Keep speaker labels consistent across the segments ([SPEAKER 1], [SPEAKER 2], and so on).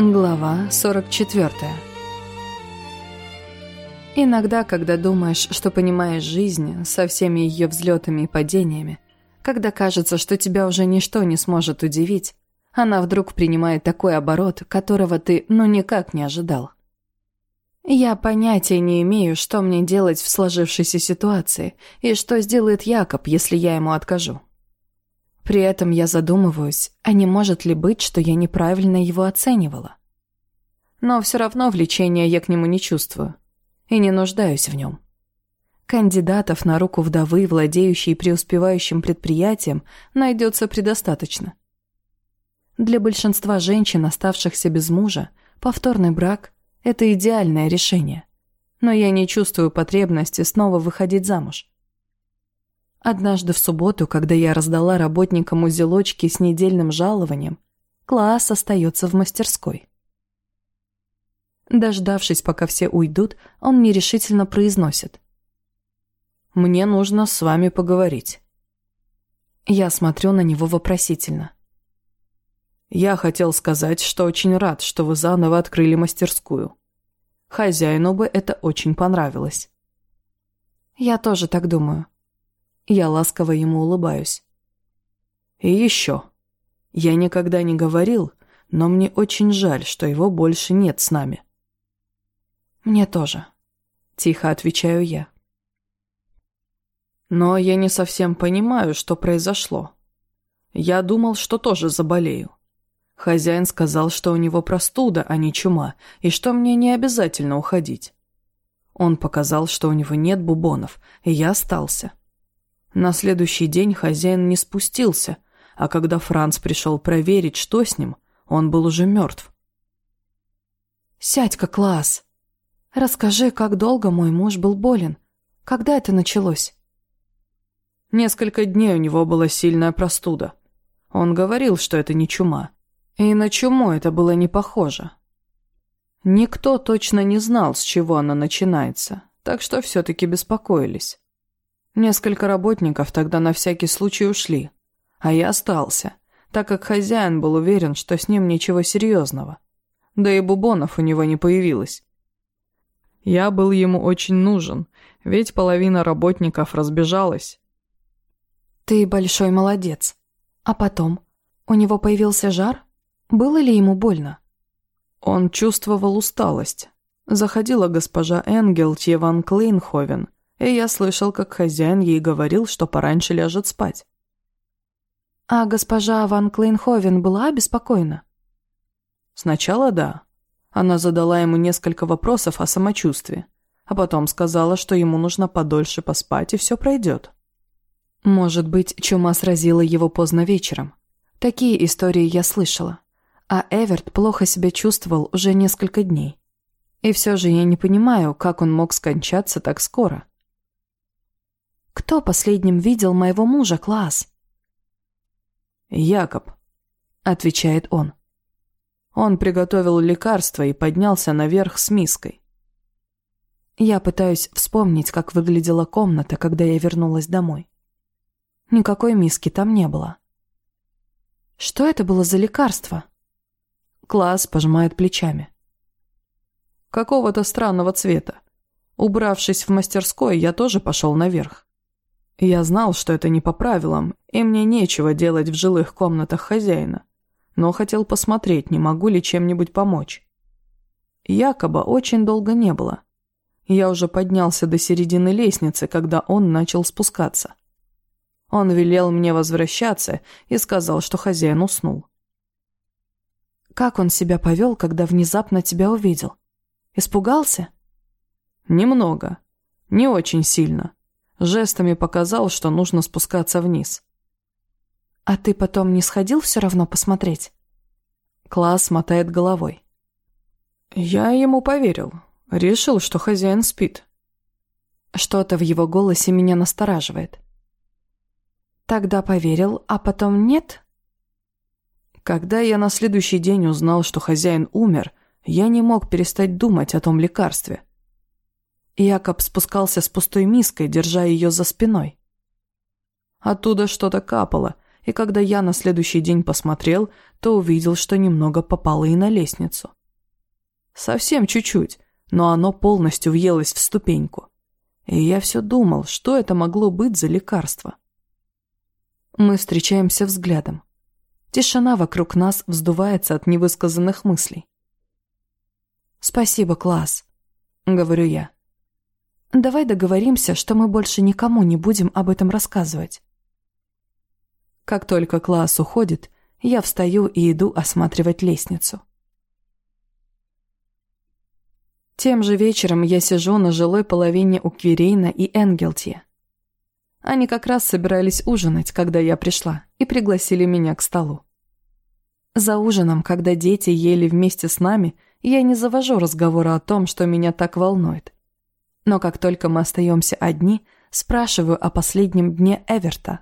[SPEAKER 1] Глава 44 Иногда, когда думаешь, что понимаешь жизнь со всеми ее взлетами и падениями, когда кажется, что тебя уже ничто не сможет удивить, она вдруг принимает такой оборот, которого ты ну никак не ожидал. Я понятия не имею, что мне делать в сложившейся ситуации, и что сделает Якоб, если я ему откажу. При этом я задумываюсь, а не может ли быть, что я неправильно его оценивала. Но все равно влечения я к нему не чувствую и не нуждаюсь в нем. Кандидатов на руку вдовы, владеющей преуспевающим предприятием, найдется предостаточно. Для большинства женщин, оставшихся без мужа, повторный брак – это идеальное решение. Но я не чувствую потребности снова выходить замуж. Однажды в субботу, когда я раздала работникам узелочки с недельным жалованием, класс остается в мастерской. Дождавшись, пока все уйдут, он нерешительно произносит. «Мне нужно с вами поговорить». Я смотрю на него вопросительно. «Я хотел сказать, что очень рад, что вы заново открыли мастерскую. Хозяину бы это очень понравилось». «Я тоже так думаю». Я ласково ему улыбаюсь. «И еще. Я никогда не говорил, но мне очень жаль, что его больше нет с нами». «Мне тоже», — тихо отвечаю я. «Но я не совсем понимаю, что произошло. Я думал, что тоже заболею. Хозяин сказал, что у него простуда, а не чума, и что мне не обязательно уходить. Он показал, что у него нет бубонов, и я остался. На следующий день хозяин не спустился, а когда Франц пришел проверить, что с ним, он был уже мертв. «Сядь-ка, класс!» Расскажи, как долго мой муж был болен? Когда это началось?» Несколько дней у него была сильная простуда. Он говорил, что это не чума. И на чуму это было не похоже. Никто точно не знал, с чего она начинается, так что все-таки беспокоились. Несколько работников тогда на всякий случай ушли, а я остался, так как хозяин был уверен, что с ним ничего серьезного. Да и бубонов у него не появилось. Я был ему очень нужен, ведь половина работников разбежалась. Ты большой молодец. А потом? У него появился жар? Было ли ему больно? Он чувствовал усталость. Заходила госпожа Энгел Тьеван Клейнховен, и я слышал, как хозяин ей говорил, что пораньше ляжет спать. А госпожа Ван Клейнховен была обеспокоена? Сначала да. Она задала ему несколько вопросов о самочувствии, а потом сказала, что ему нужно подольше поспать и все пройдет. Может быть, чума сразила его поздно вечером. Такие истории я слышала. А Эверт плохо себя чувствовал уже несколько дней. И все же я не понимаю, как он мог скончаться так скоро. «Кто последним видел моего мужа, Класс?» «Якоб», — отвечает он. Он приготовил лекарство и поднялся наверх с миской. Я пытаюсь вспомнить, как выглядела комната, когда я вернулась домой. Никакой миски там не было. Что это было за лекарство? Класс пожимает плечами. Какого-то странного цвета. Убравшись в мастерской, я тоже пошел наверх. Я знал, что это не по правилам, и мне нечего делать в жилых комнатах хозяина но хотел посмотреть, не могу ли чем-нибудь помочь. Якоба очень долго не было. Я уже поднялся до середины лестницы, когда он начал спускаться. Он велел мне возвращаться и сказал, что хозяин уснул. «Как он себя повел, когда внезапно тебя увидел? Испугался?» «Немного. Не очень сильно. Жестами показал, что нужно спускаться вниз. «А ты потом не сходил все равно посмотреть?» Класс мотает головой. «Я ему поверил. Решил, что хозяин спит». Что-то в его голосе меня настораживает. «Тогда поверил, а потом нет?» Когда я на следующий день узнал, что хозяин умер, я не мог перестать думать о том лекарстве. Якоб спускался с пустой миской, держа ее за спиной. Оттуда что-то капало, и когда я на следующий день посмотрел, то увидел, что немного попало и на лестницу. Совсем чуть-чуть, но оно полностью въелось в ступеньку. И я все думал, что это могло быть за лекарство. Мы встречаемся взглядом. Тишина вокруг нас вздувается от невысказанных мыслей. «Спасибо, класс», — говорю я. «Давай договоримся, что мы больше никому не будем об этом рассказывать». Как только класс уходит, я встаю и иду осматривать лестницу. Тем же вечером я сижу на жилой половине у Квирейна и Энгелти. Они как раз собирались ужинать, когда я пришла, и пригласили меня к столу. За ужином, когда дети ели вместе с нами, я не завожу разговора о том, что меня так волнует. Но как только мы остаемся одни, спрашиваю о последнем дне Эверта.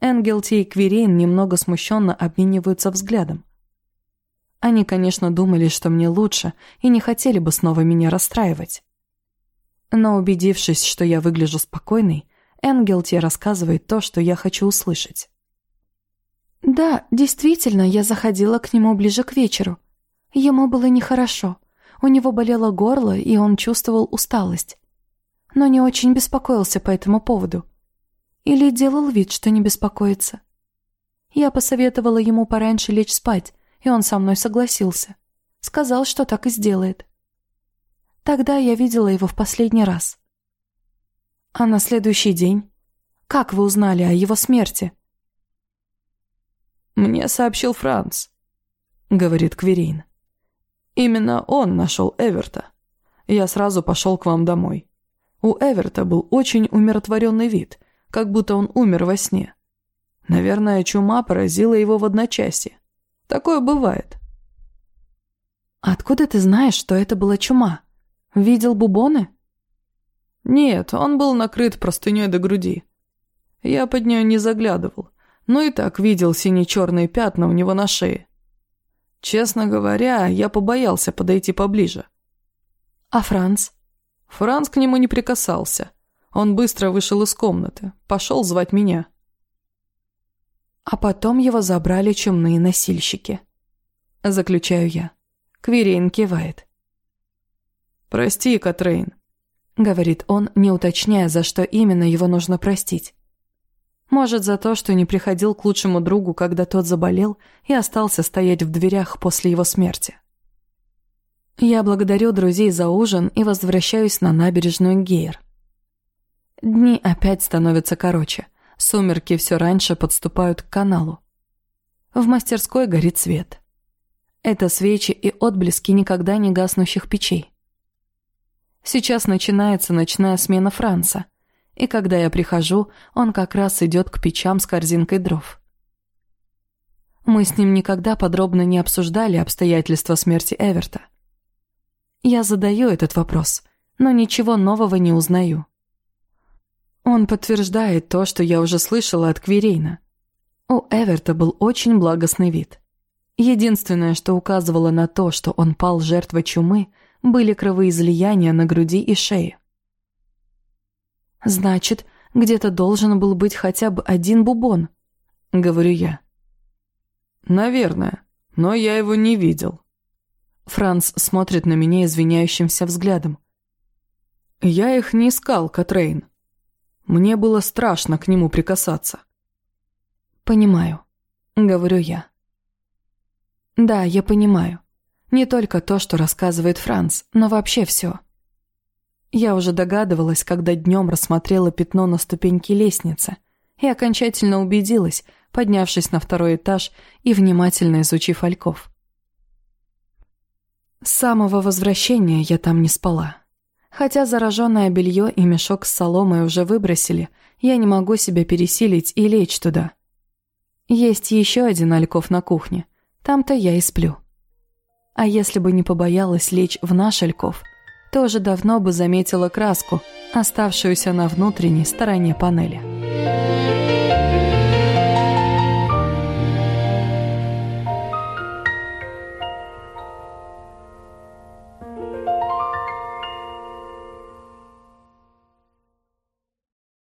[SPEAKER 1] Энгелти и Квирейн немного смущенно обмениваются взглядом. Они, конечно, думали, что мне лучше, и не хотели бы снова меня расстраивать. Но убедившись, что я выгляжу спокойной, Энгелти рассказывает то, что я хочу услышать. «Да, действительно, я заходила к нему ближе к вечеру. Ему было нехорошо. У него болело горло, и он чувствовал усталость. Но не очень беспокоился по этому поводу. Или делал вид, что не беспокоится. Я посоветовала ему пораньше лечь спать, и он со мной согласился. Сказал, что так и сделает. Тогда я видела его в последний раз. А на следующий день? Как вы узнали о его смерти?
[SPEAKER 2] «Мне сообщил Франц», — говорит Кверин. «Именно он нашел Эверта. Я сразу пошел к вам домой. У Эверта был очень умиротворенный вид, как будто он умер во сне. Наверное, чума поразила его в одночасье. Такое бывает».
[SPEAKER 1] «Откуда ты знаешь, что это была чума?» Видел бубоны?
[SPEAKER 2] Нет, он был накрыт простыней до груди. Я под нее не заглядывал, но и так видел сине-черные пятна у него на шее. Честно говоря, я побоялся подойти поближе.
[SPEAKER 1] А Франц?
[SPEAKER 2] Франц к нему не прикасался. Он быстро вышел из комнаты, пошел звать меня.
[SPEAKER 1] А потом его забрали чумные носильщики. Заключаю я. Квирейн кивает.
[SPEAKER 2] «Прости, Катрейн», —
[SPEAKER 1] говорит он, не уточняя, за что именно его нужно простить. Может, за то, что не приходил к лучшему другу, когда тот заболел, и остался стоять в дверях после его смерти. Я благодарю друзей за ужин и возвращаюсь на набережную Гейр. Дни опять становятся короче. Сумерки все раньше подступают к каналу. В мастерской горит свет. Это свечи и отблески никогда не гаснущих печей. Сейчас начинается ночная смена Франца, и когда я прихожу, он как раз идет к печам с корзинкой дров. Мы с ним никогда подробно не обсуждали обстоятельства смерти Эверта. Я задаю этот вопрос, но ничего нового не узнаю. Он подтверждает то, что я уже слышала от Квирейна. У Эверта был очень благостный вид. Единственное, что указывало на то, что он пал жертвой чумы – были кровоизлияния на груди и шее. «Значит, где-то должен был быть хотя бы один бубон», — говорю я.
[SPEAKER 2] «Наверное, но я его не видел».
[SPEAKER 1] Франц смотрит на меня извиняющимся взглядом.
[SPEAKER 2] «Я их не искал, Катрейн. Мне было страшно к нему прикасаться».
[SPEAKER 1] «Понимаю», — говорю я. «Да, я понимаю. Не только то, что рассказывает Франц, но вообще все. Я уже догадывалась, когда днем рассмотрела пятно на ступеньке лестницы, и окончательно убедилась, поднявшись на второй этаж и внимательно изучив ольков. С самого возвращения я там не спала. Хотя зараженное белье и мешок с соломой уже выбросили, я не могу себя пересилить и лечь туда. Есть еще один ольков на кухне, там-то я и сплю. А если бы не побоялась лечь в наш Альков, то уже давно бы заметила краску, оставшуюся на внутренней стороне панели.